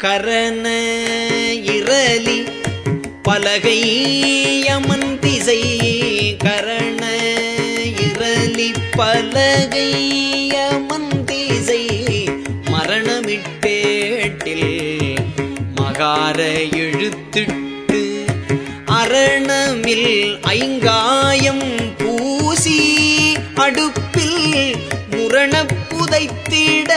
கரண இரலி பலகை யமன் திசை கரண இரலி பலகை யமன் திசை மரணமிட்டேட்டில் மகார எழுத்திட்டு அரணமில் ஐங்காயம் பூசி அடுப்பில் முரண புதைத்திட